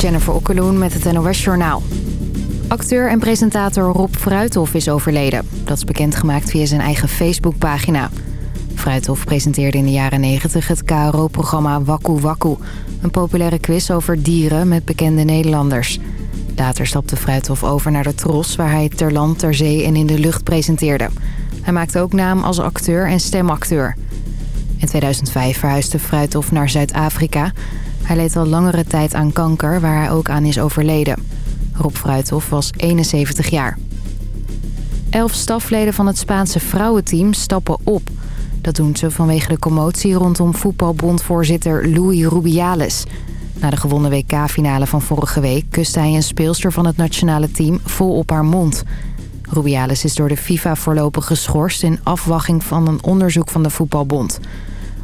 Jennifer Okkeloen met het NOS Journaal. Acteur en presentator Rob Fruithof is overleden. Dat is bekendgemaakt via zijn eigen Facebookpagina. Fruithof presenteerde in de jaren 90 het KRO-programma Wakku Wakku. Een populaire quiz over dieren met bekende Nederlanders. Later stapte Fruithof over naar de Tros... waar hij ter land, ter zee en in de lucht presenteerde. Hij maakte ook naam als acteur en stemacteur. In 2005 verhuisde Fruithof naar Zuid-Afrika... Hij leed al langere tijd aan kanker, waar hij ook aan is overleden. Rob Fruithof was 71 jaar. Elf stafleden van het Spaanse vrouwenteam stappen op. Dat doen ze vanwege de commotie rondom voetbalbondvoorzitter Louis Rubiales. Na de gewonnen WK-finale van vorige week kuste hij een speelster van het nationale team vol op haar mond. Rubiales is door de FIFA voorlopig geschorst in afwachting van een onderzoek van de voetbalbond.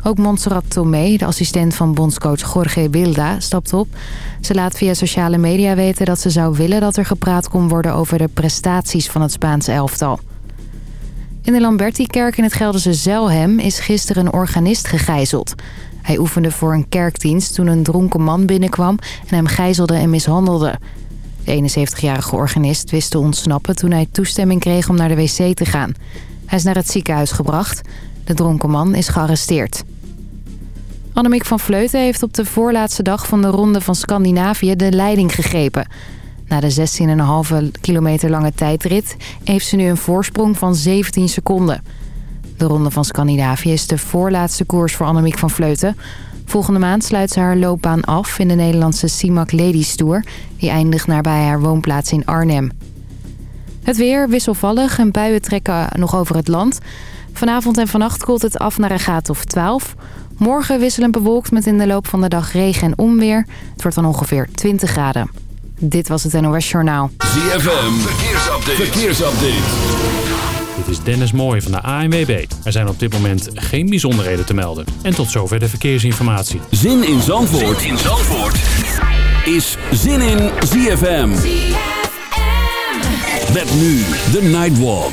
Ook Montserrat Tomé, de assistent van bondscoach Jorge Wilda, stapt op. Ze laat via sociale media weten dat ze zou willen dat er gepraat kon worden over de prestaties van het Spaanse elftal. In de Lamberti-kerk in het Gelderse Zelhem is gisteren een organist gegijzeld. Hij oefende voor een kerkdienst toen een dronken man binnenkwam en hem gijzelde en mishandelde. De 71-jarige organist wist te ontsnappen toen hij toestemming kreeg om naar de wc te gaan. Hij is naar het ziekenhuis gebracht. De dronken man is gearresteerd. Annemiek van Vleuten heeft op de voorlaatste dag van de Ronde van Scandinavië de leiding gegrepen. Na de 16,5 kilometer lange tijdrit heeft ze nu een voorsprong van 17 seconden. De Ronde van Scandinavië is de voorlaatste koers voor Annemiek van Vleuten. Volgende maand sluit ze haar loopbaan af in de Nederlandse CIMAC Ladies Tour. Die eindigt nabij haar woonplaats in Arnhem. Het weer wisselvallig en buien trekken nog over het land. Vanavond en vannacht koelt het af naar een graad of 12. Morgen wisselend bewolkt met in de loop van de dag regen en onweer. Het wordt dan ongeveer 20 graden. Dit was het NOS Journaal. ZFM, verkeersupdate. verkeersupdate. Dit is Dennis Mooij van de ANWB. Er zijn op dit moment geen bijzonderheden te melden. En tot zover de verkeersinformatie. Zin in Zandvoort, zin in Zandvoort. is Zin in ZFM. ZFM. Met nu de Nightwalk.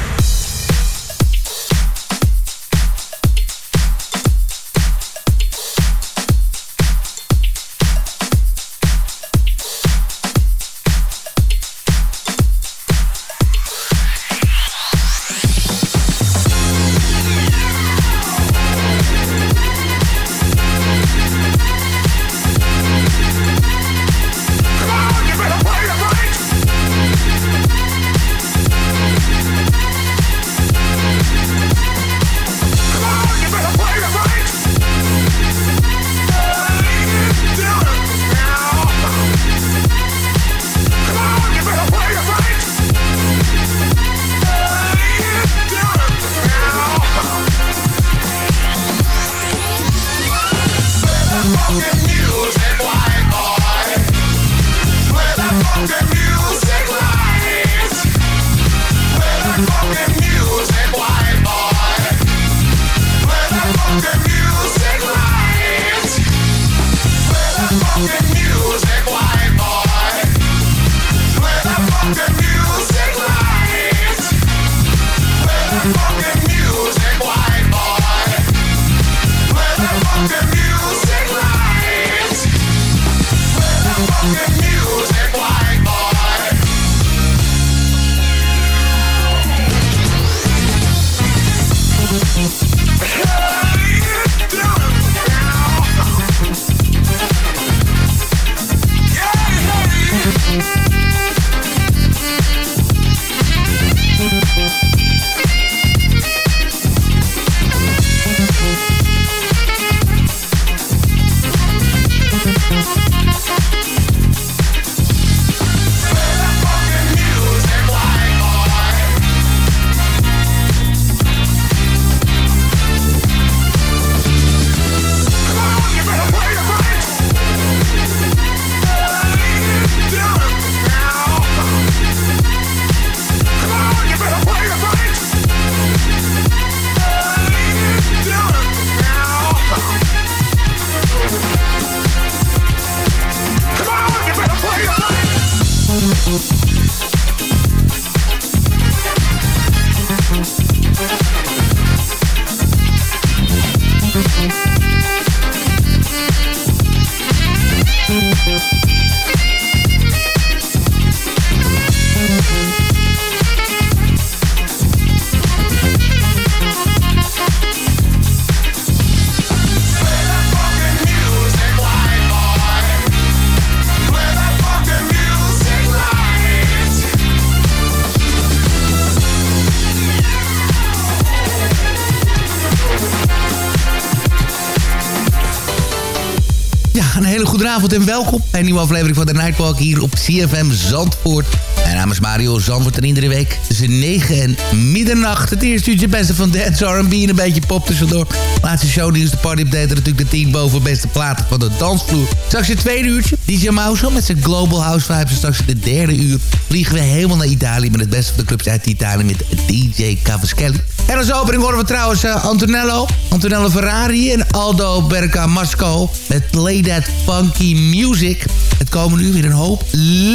Goedenavond en welkom bij een nieuwe aflevering van de Nightwalk hier op CFM Zandvoort. Mijn naam is Mario Zandvoort en iedere week tussen 9 en middernacht... het eerste uurtje beste van dance, R&B en een beetje pop tussendoor. Laatste shownieuws, de party update natuurlijk de 10 boven beste platen van de dansvloer. Straks het tweede uurtje, DJ Mouse met zijn Global House Vibes. En straks de derde uur vliegen we helemaal naar Italië... met het beste van de clubs uit Italië met DJ Cavaschelli. En als opening horen we trouwens uh, Antonello, Antonello Ferrari en Aldo Bergamasco met Play That Funky Music. Het komen nu weer een hoop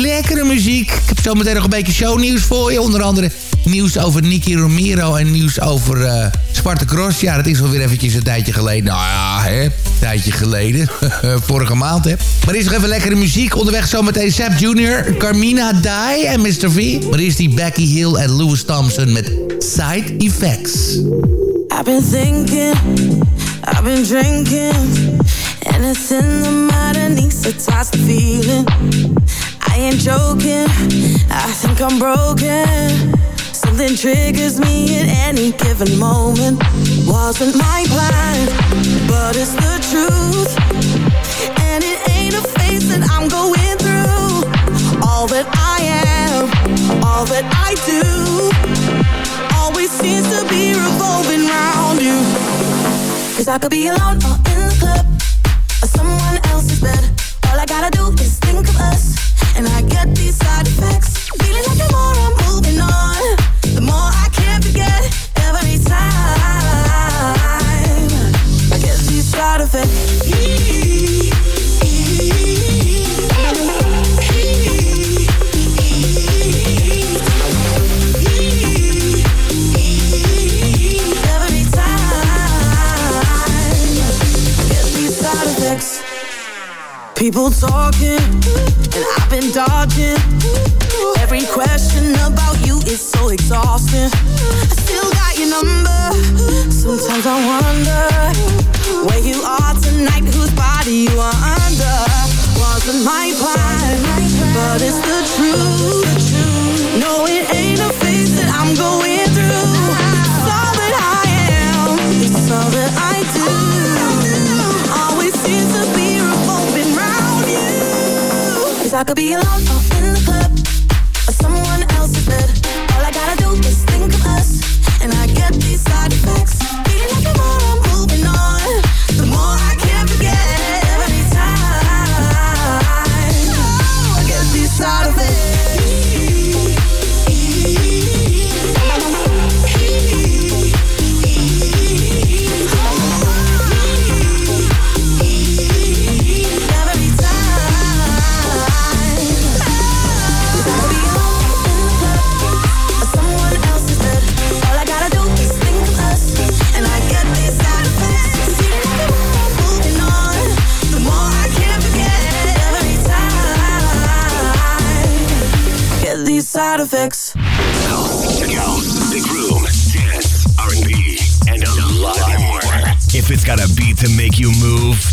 lekkere muziek. Ik heb zo meteen nog een beetje shownieuws voor je. Onder andere nieuws over Nicky Romero en nieuws over uh, Cross. Ja, dat is alweer eventjes een tijdje geleden. Nou ja, hè, een tijdje geleden. Vorige maand, hè. Maar is nog even lekkere muziek. Onderweg zometeen Sap Jr., Carmina Die en Mr. V. Maar is die Becky Hill en Louis Thompson met Side Effects. I've been thinking, I've been drinking. And it's in the matter needs to toss the feeling. I ain't joking, I think I'm broken. Something triggers me at any given moment. Wasn't my plan, but it's the truth. And it ain't a phase that I'm going through. All that I am, all that I do, always seems to be revolving around you. Cause I could be alone or in the club, or someone else's bed. All I gotta do is think of us, and I get these side effects. Feeling like the more I'm moving on, the more I can't forget every time. I get these side effects. People talking, and I've been dodging. Every question about you is so exhausting. I still got your number. Sometimes I wonder where you are tonight, whose body you are under. Wasn't my plan, but it's the truth. No, it ain't a phase that I'm going I could be alone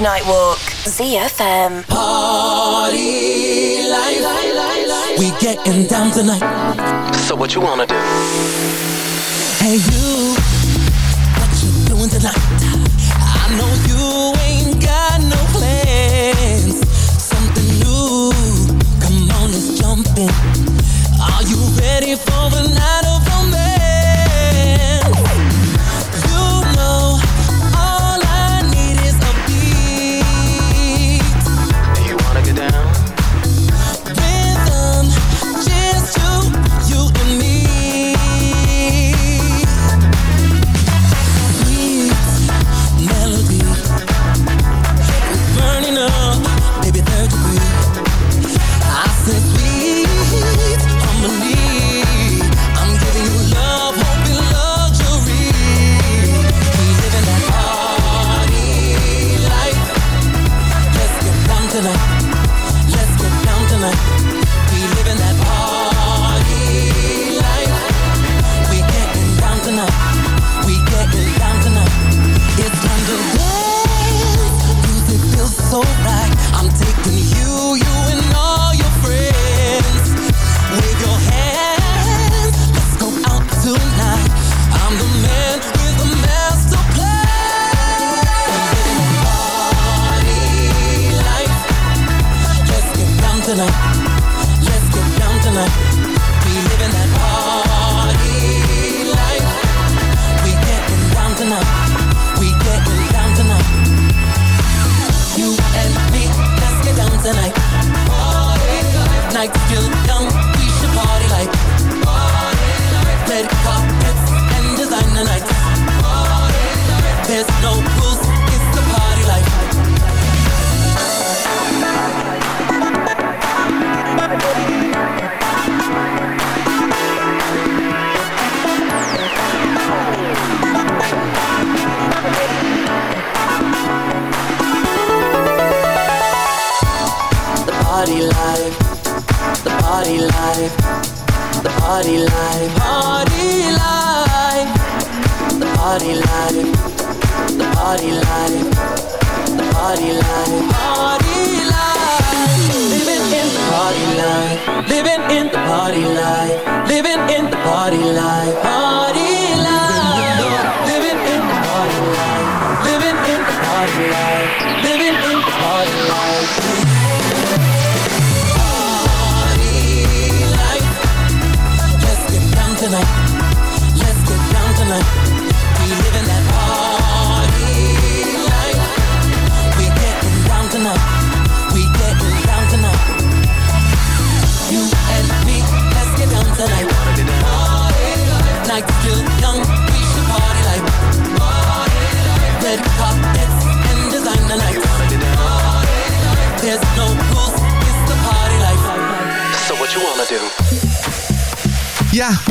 Nightwalk. ZFM. Party life. We getting down tonight. So what you wanna do?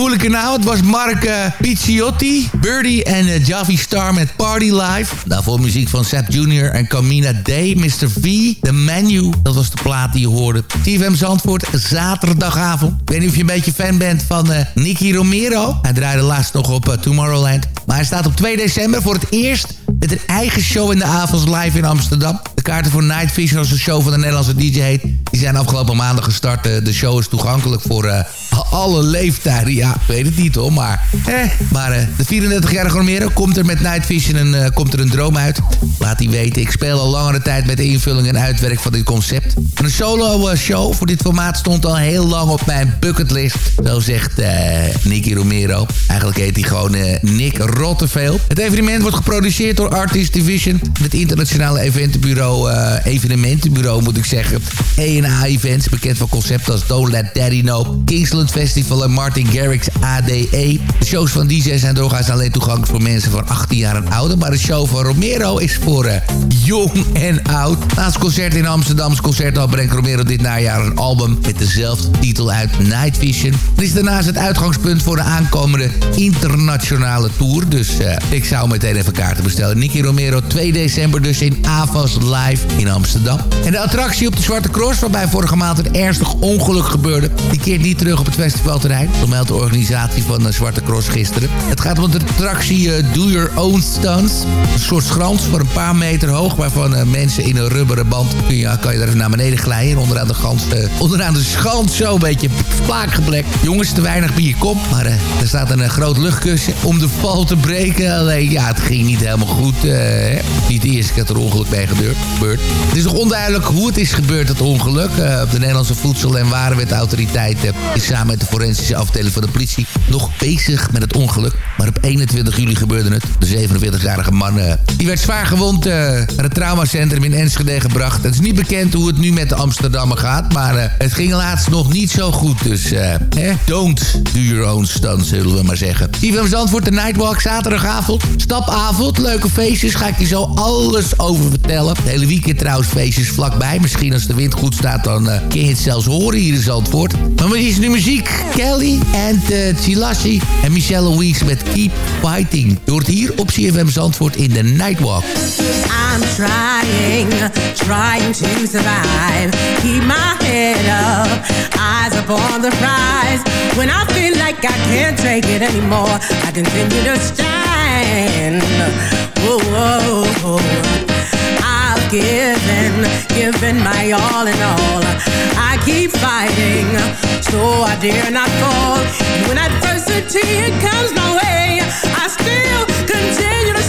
Het was Mark uh, Picciotti, Birdie en uh, Javi Star met Party Life. Daarvoor muziek van Sap Jr. en Camina Day, Mr. V, The Menu. Dat was de plaat die je hoorde. TVM Zandvoort, zaterdagavond. Ik weet niet of je een beetje fan bent van uh, Nicky Romero. Hij draaide laatst nog op Tomorrowland. Maar hij staat op 2 december voor het eerst met een eigen show in de avonds live in Amsterdam. De kaarten voor Night Vision, als een show van de Nederlandse DJ heet... die zijn afgelopen maandag gestart. De show is toegankelijk voor alle leeftijden. Ja, ik weet het niet hoor, maar... Eh, maar uh, de 34-jarige Romero komt er met Night Vision een, uh, komt er een droom uit. Laat hij weten, ik speel al langere tijd met de invulling en uitwerk van dit concept. Een solo show voor dit formaat stond al heel lang op mijn bucketlist. Zo zegt Nicky Romero. Eigenlijk heet hij gewoon Nick Rotteveel. Het evenement wordt geproduceerd door Artist Division. Het internationale eventenbureau, evenementenbureau moet ik zeggen. E&A Events, bekend van concepten als Don't Let Daddy Know, Kingsland Festival en Martin Garrix ADE. De shows van DJ zijn doorgaans alleen toegankelijk voor mensen van 18 jaar en ouder. Maar de show van Romero is voor uh, jong en oud. Naast concert in Amsterdamse concerthal brengt Romero dit najaar een album met dezelfde titel uit Night Vision. Het is daarnaast het uitgangspunt voor de aankomende internationale tour. Dus uh, ik zou meteen even kaarten bestellen. Nicky Romero 2 december dus in Avas Live in Amsterdam. En de attractie op de Zwarte Cross, waarbij vorige maand een ernstig ongeluk gebeurde, die keert niet terug op het festivalterrein. Zo meldt de organisatie van de Zwarte Cross gisteren. Het gaat om de attractie uh, Do Your Own Stunts. Een soort schrans van een paar meter hoog... waarvan uh, mensen in een rubberen band... Kun je, kan je daar naar beneden glijden. En onderaan de, gans, onderaan de schans zo een beetje plaakgeblekt. Jongens, te weinig bij je kop. Maar er staat een groot luchtkussen om de val te breken. Alleen, ja, het ging niet helemaal goed. niet de eerste keer dat er ongeluk bij gebeurd. Het is nog onduidelijk hoe het is gebeurd, het ongeluk. de Nederlandse Voedsel- en Warenwetautoriteit is met de forensische afdeling van de politie nog bezig met het ongeluk. Maar op 21 juli gebeurde het. De 47-jarige man uh, die werd zwaar gewond uh, naar het traumacentrum in Enschede gebracht. Het is niet bekend hoe het nu met de Amsterdammer gaat. Maar uh, het ging laatst nog niet zo goed. Dus eh, don't do your own stunts, zullen we maar zeggen. Ivan Zandvoort, de Nightwalk, zaterdagavond. Stapavond, leuke feestjes. Ga ik je zo alles over vertellen. De hele weekend trouwens feestjes vlakbij. Misschien als de wind goed staat, dan kun je het zelfs horen hier in Zandvoort. Maar wat is nu muziek? Kelly en uh, Chilassi en Michelle Louise met Keep Fighting. Je hoort hier op CFM Zandvoort in de Nightwalk. I'm trying, trying to survive. Keep my head up, eyes up on the prize. When I feel like I can't take it anymore, I continue to stand. Whoa, whoa, whoa. Given, given my all in all. I keep fighting, so I dare not fall. And when adversity comes my way, I still continue to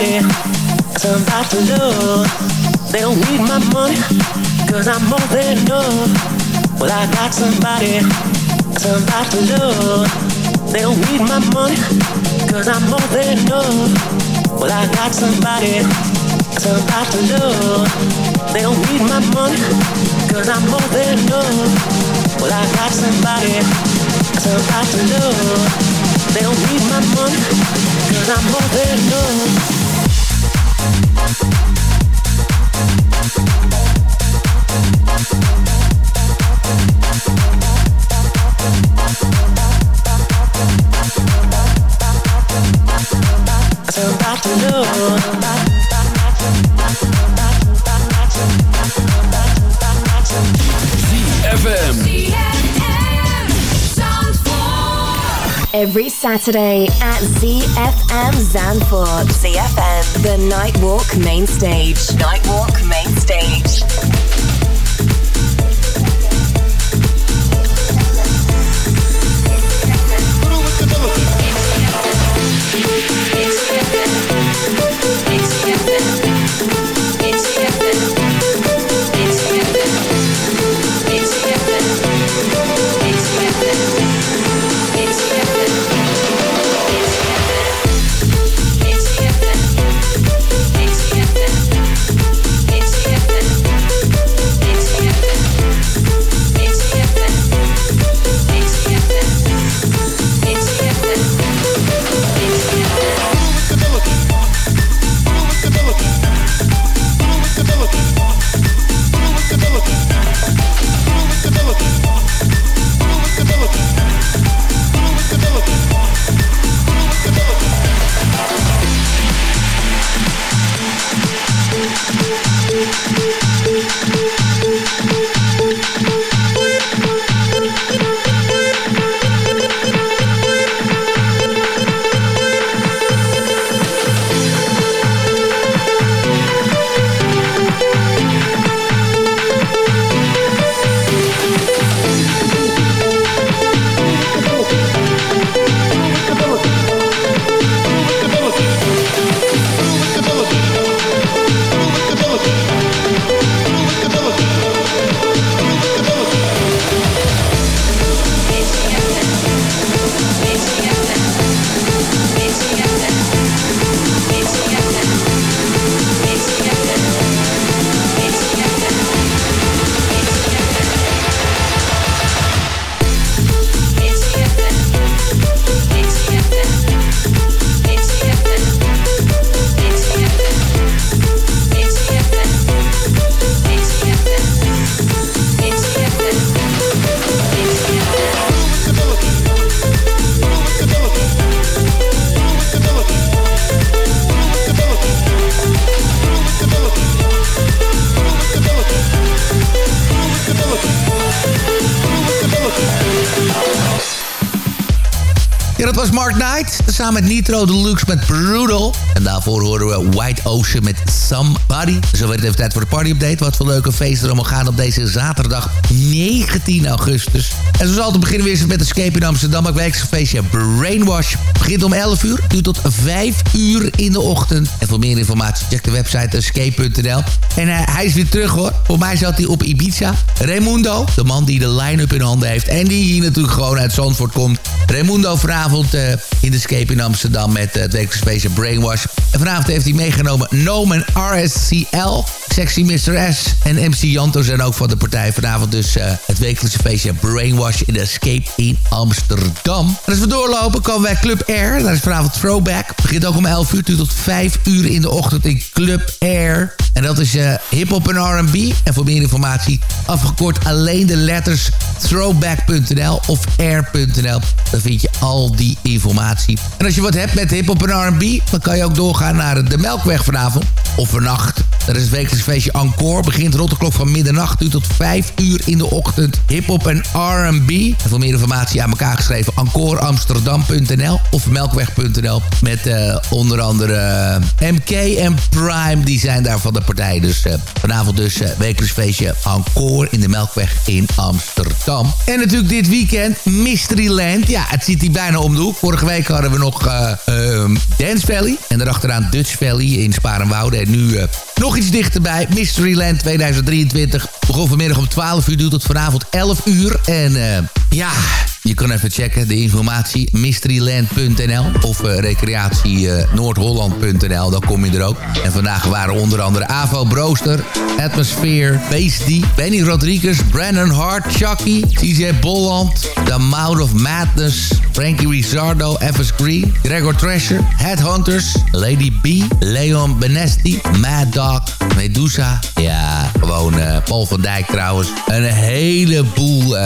talking, cause I'm about to love. They don't need my money, cause I'm more than enough. Well, I got somebody, cause I'm about to love. They don't need my money, cause I'm more than enough. Well, I got somebody, cause I'm about to love. They don't need my money, cause I'm more than enough. Well, I got somebody, cause I'm about to love. They don't need my money, cause I'm more than enough. Saturday at ZFM Zanfort. ZFM. The Nightwalk Main Stage. Nightwalk Main Stage. Ja, dat was Mark Knight. Samen met Nitro Deluxe met Brutal. En daarvoor horen we White Ocean met Somebody. Zo werd het even tijd voor de party-update. Wat voor leuke feesten er allemaal gaan op deze zaterdag 19 augustus. En zoals altijd beginnen we eerst met Escape in Amsterdam. Het weekse feestje Brainwash. Begint om 11 uur, nu tot 5 uur in de ochtend. En voor meer informatie check de website escape.nl. En uh, hij is weer terug hoor. Voor mij zat hij op Ibiza. Raimundo, de man die de line-up in handen heeft. En die hier natuurlijk gewoon uit Zandvoort komt. Raimundo vanavond uh, in de Escape in Amsterdam met uh, het wekelijkse feestje Brainwash. En vanavond heeft hij meegenomen Nomen RSCL. Sexy Mr. S en MC Janto zijn ook van de partij. Vanavond dus uh, het wekelijkse feestje Brainwash in de Escape in Amsterdam. En als we doorlopen komen wij Club Air. Daar is vanavond Throwback. Begint ook om 11 uur tot 5 uur in de ochtend in Club Air. En dat is hip-hop en RB. En voor meer informatie afgekort alleen de letters throwback.nl of air.nl. Dan vind je al die informatie. En als je wat hebt met hip-hop en RB, dan kan je ook doorgaan naar de Melkweg vanavond. Of vannacht. Dat is het wekelijks feestje Encore. Begint rond de klok van middernacht uur tot 5 uur in de ochtend. Hip-hop en RB. En voor meer informatie aan elkaar geschreven encoreamsterdam.nl of melkweg.nl. Met uh, onder andere uh, MK en Prime. Die zijn daar van de partij. Dus uh, vanavond dus wekelijks feestje Encore in de Melkweg in Amsterdam. En natuurlijk dit weekend Mysteryland. Ja, het zit hier bijna om. Vorige week hadden we nog uh, Dance Valley. En daarachteraan Dutch Valley in Sparenwoude. En nu uh, nog iets dichterbij. Mysteryland 2023. Begon vanmiddag om 12 uur, duurt tot vanavond 11 uur. En ja, je kan even checken, de informatie, mysteryland.nl of uh, recreatie uh, noordholland.nl, dan kom je er ook. En vandaag waren onder andere Avo Brooster, Atmosphere, Beastie, Benny Rodriguez, Brandon Hart, Chucky, CJ Bolland, The Mouth of Madness, Frankie Rizzardo, Evans Green, Gregor Thrasher, Headhunters, Lady B, Leon Benesti, Mad Dog, Medusa. Ja, gewoon uh, Paul van Dijk trouwens. Een heleboel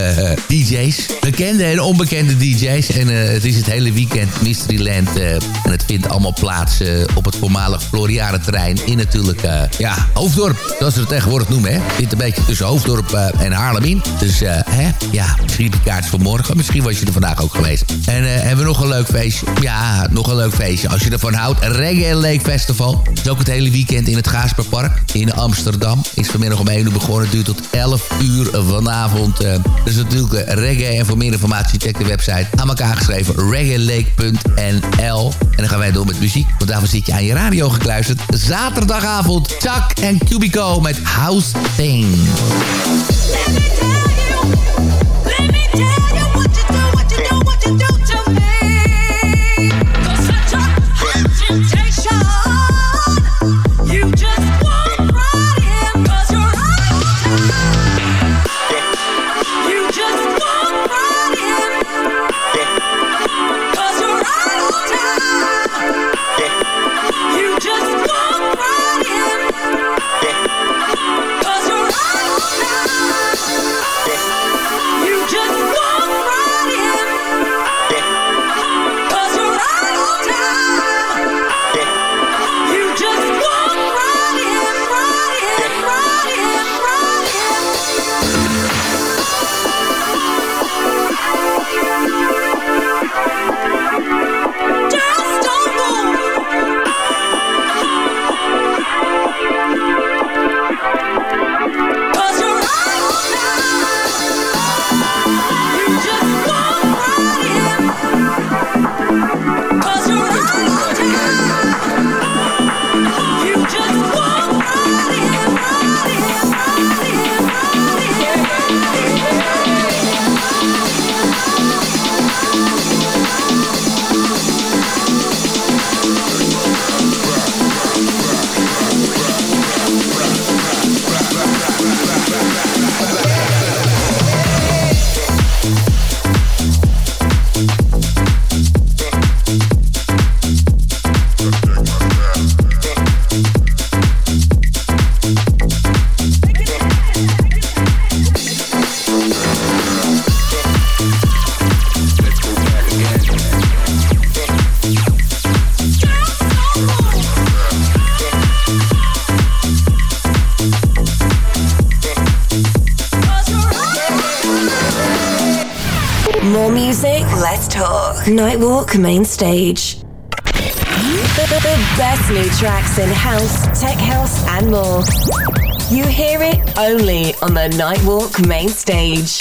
DJ's bekende en onbekende DJ's. En uh, het is het hele weekend Mysteryland. Uh, en het vindt allemaal plaats uh, op het voormalig Floriade-terrein. In natuurlijk, ja, Hoofddorp. Zoals ze het tegenwoordig noemen, hè. Het zit een beetje tussen Hoofddorp en Haarlem in. Dus, hè, ja, misschien de kaart voor morgen. Misschien was je er vandaag ook geweest. En hebben we nog een leuk feestje. Ja, nog een leuk feestje. Als je ervan houdt, Reggae Lake Festival. Het is ook het hele weekend in het Gaasperpark in Amsterdam. Is vanmiddag om 1 uur begonnen. Het duurt tot 11 uur vanavond. dus natuurlijk reggae en voor meer informatie check de website aan elkaar geschreven reggaelake.nl. En dan gaan wij door met muziek, want daarvoor zit je aan je radio gekluisterd. Zaterdagavond, Chuck en Cubico met House Thing. Nightwalk Main Stage. The best new tracks in house, tech house, and more. You hear it only on the Nightwalk Main Stage.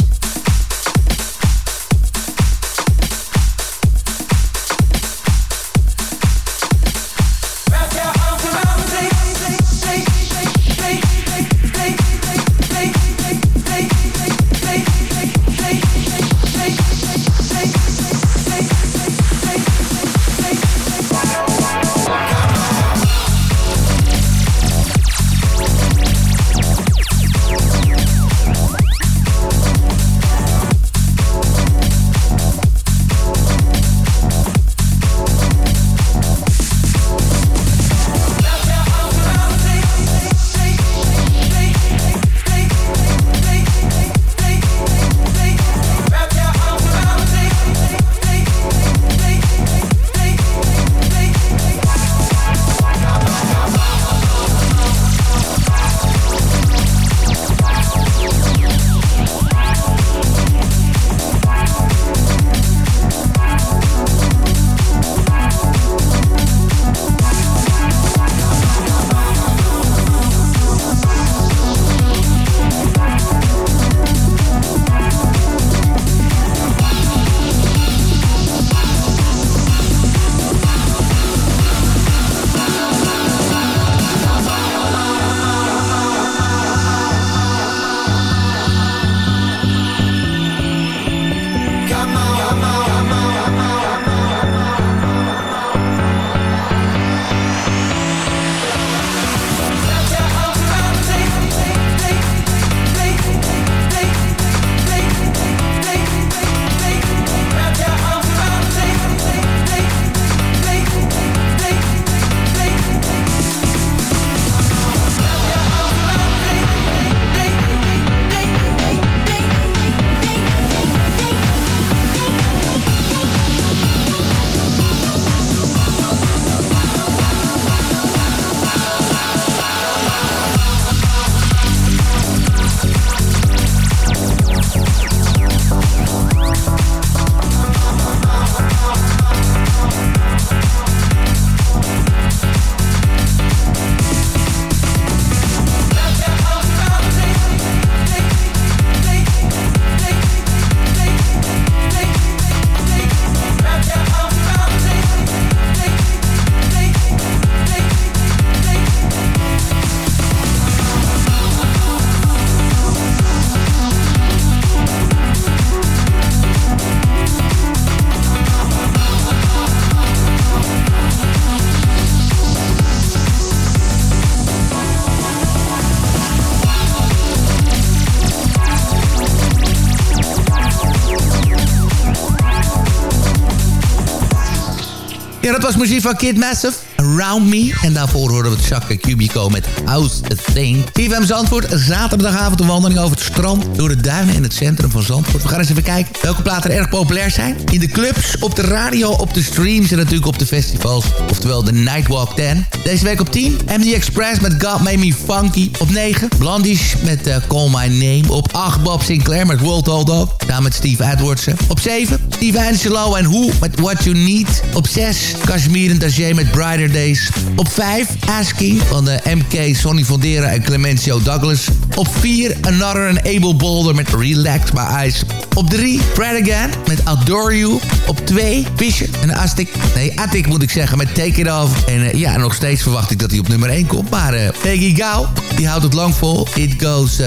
Dat was muziek van Kid Massive. Around Me. En daarvoor horen we het Chaka Cubico met House Thing. TVM Zandvoort, zaterdagavond een wandeling over het strand... door de duinen in het centrum van Zandvoort. We gaan eens even kijken welke platen er erg populair zijn. In de clubs, op de radio, op de streams en natuurlijk op de festivals. Oftewel de Nightwalk 10. Deze week op 10, MD Express met God Made Me Funky. Op 9, Blondish met uh, Call My Name. Op 8, Bob Sinclair met World Hold Up. Samen met Steve Edwardsen. Op 7, Steve Angelo en Who met What You Need. Op 6, Kashmir en Dajé met Brighter Days. Op 5, Asking van de MK, Sonny Fondera en Clemencio Douglas. Op 4, Another and Able Boulder met Relax My Eyes. Op 3, Fred Again met Adore You. Op 2, Fisher en Astic. Nee, Attic moet ik zeggen met Take It Off. En uh, ja, nog steeds verwacht ik dat hij op nummer 1 komt. Maar uh, Peggy Gao, die houdt het lang vol. It Goes uh,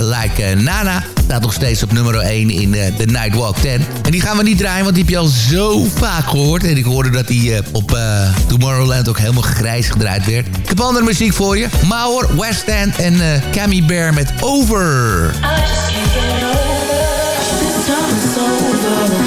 Like Nana. Staat nog steeds op nummer 1 in de Nightwalk 10. En die gaan we niet draaien, want die heb je al zo vaak gehoord. En ik hoorde dat die op Tomorrowland ook helemaal grijs gedraaid werd. Ik heb andere muziek voor je. Mauer, West End en uh, Cammy Bear met Over. I over.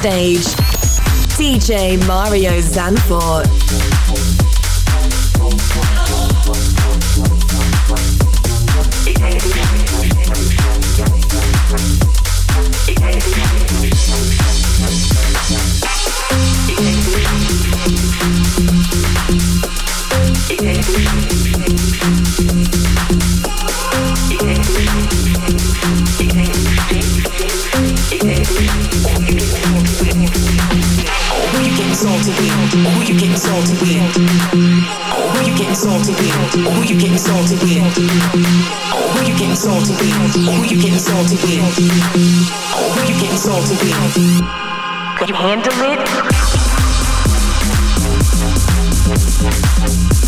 Stage. DJ Mario Zanfort. Salty with? Who you getting salty with? Who you getting salty with? Who you getting salty with? Who you getting salty with? Can you handle it?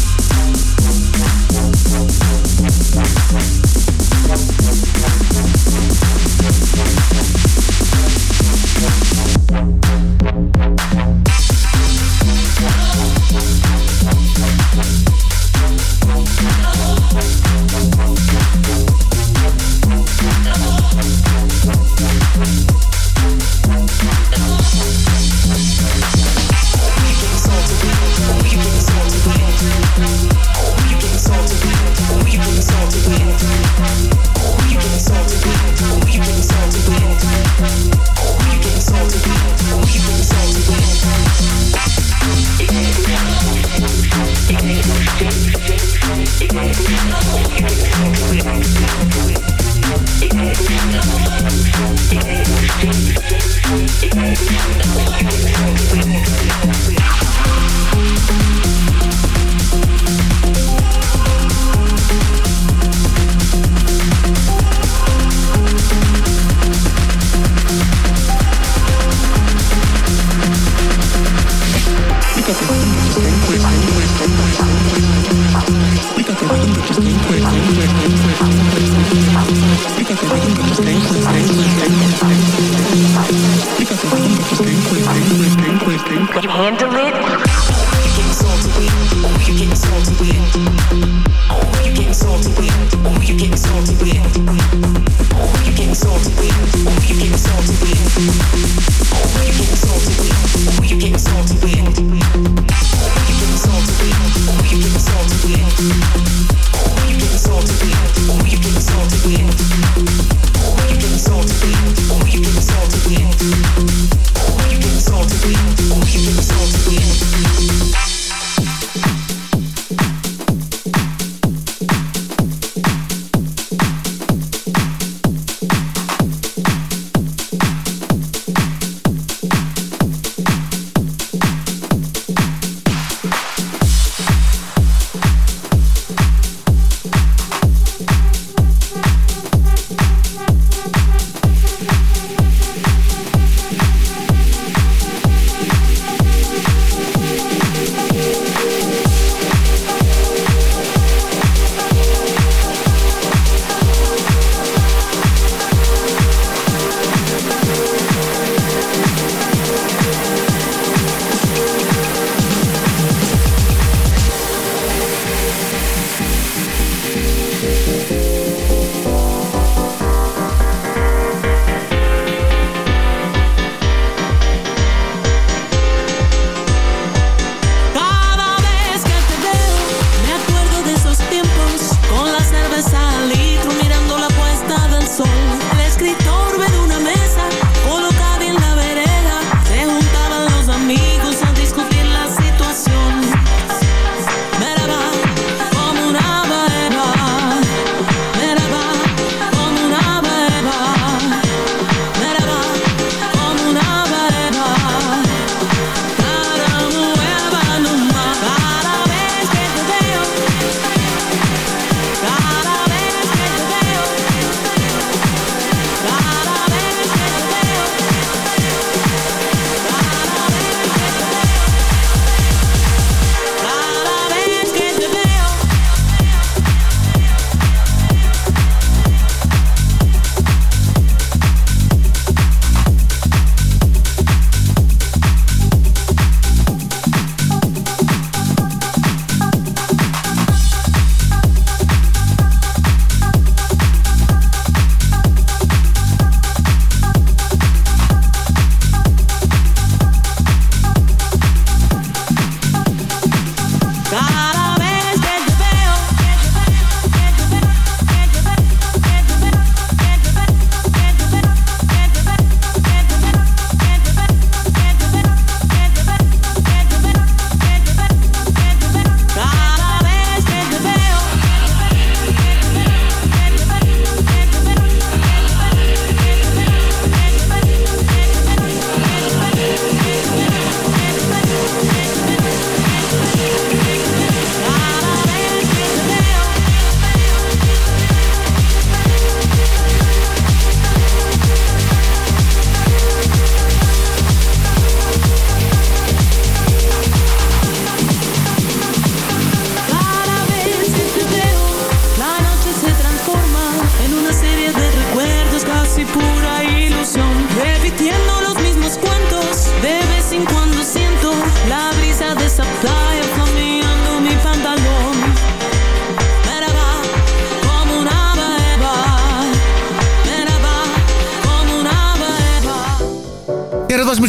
handle it?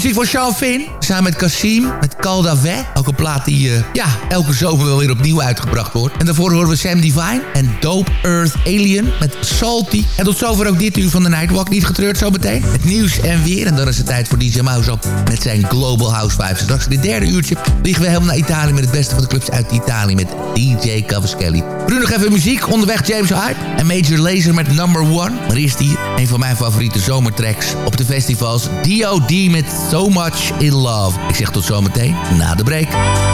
Muziek van Sean Finn. Samen met Cassim, met Caldavet. Ook een plaat die uh, ja, elke zomer wel weer opnieuw uitgebracht wordt. En daarvoor horen we Sam Divine en Dope Earth Alien met Salty. En tot zover ook dit uur van de Nightwalk. Niet getreurd zo meteen. Het nieuws en weer. En dan is het tijd voor DJ Mouse op met zijn Global House Vibes. Straks in dit derde uurtje vliegen we helemaal naar Italië... met het beste van de clubs uit Italië met DJ Cavaschelli. Nu nog even muziek. Onderweg James Hype en Major Laser met Number One. Maar eerst hier een van mijn favoriete zomertracks op de festivals. D.O.D. met So Much In Love. Ik zeg tot zometeen na de break.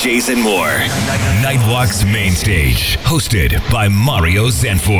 DJs and more. Nightwalk's main stage, hosted by Mario Zanfort.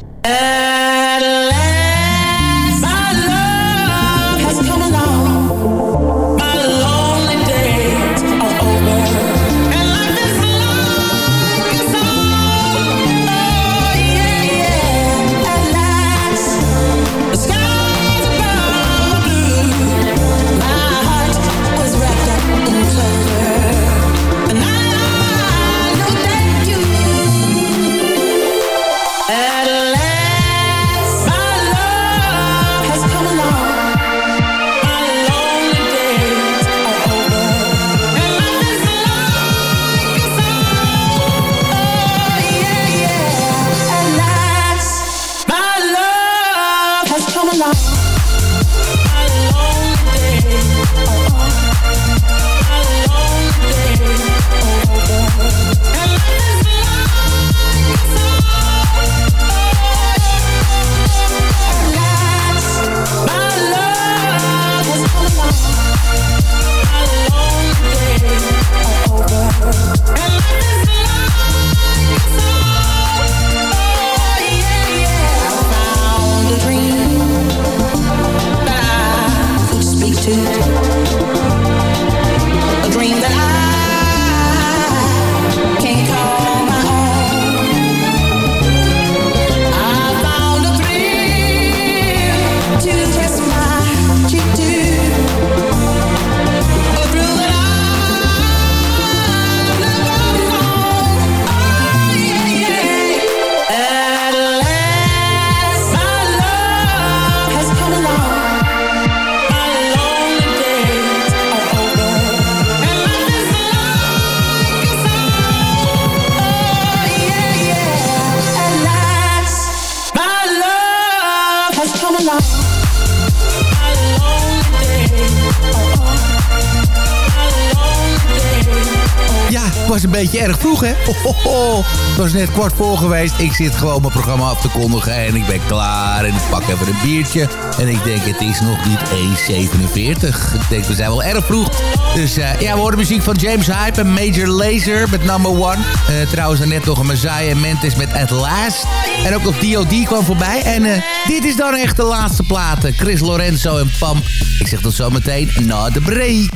Vroeg? Het was net kwart voor geweest. Ik zit gewoon mijn programma af te kondigen en ik ben klaar. En ik pak even een biertje. En ik denk, het is nog niet 1,47. Ik denk, we zijn wel erg vroeg. Dus uh, ja, we horen muziek van James Hype en Major Lazer met Number One. Uh, trouwens, net nog een Messiah en Mentis met At Last. En ook nog D.O.D. kwam voorbij. En uh, dit is dan echt de laatste platen. Chris Lorenzo en Pam. Ik zeg tot zometeen na de break.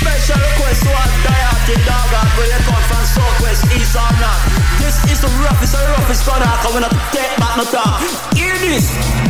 Special request to all die dog out where you come from southwest, east or north. This is the roughest, the roughest gonna coming up to take back no talk. Hear this.